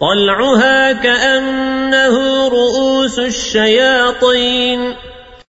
طلعها كأنه رؤوس الشياطين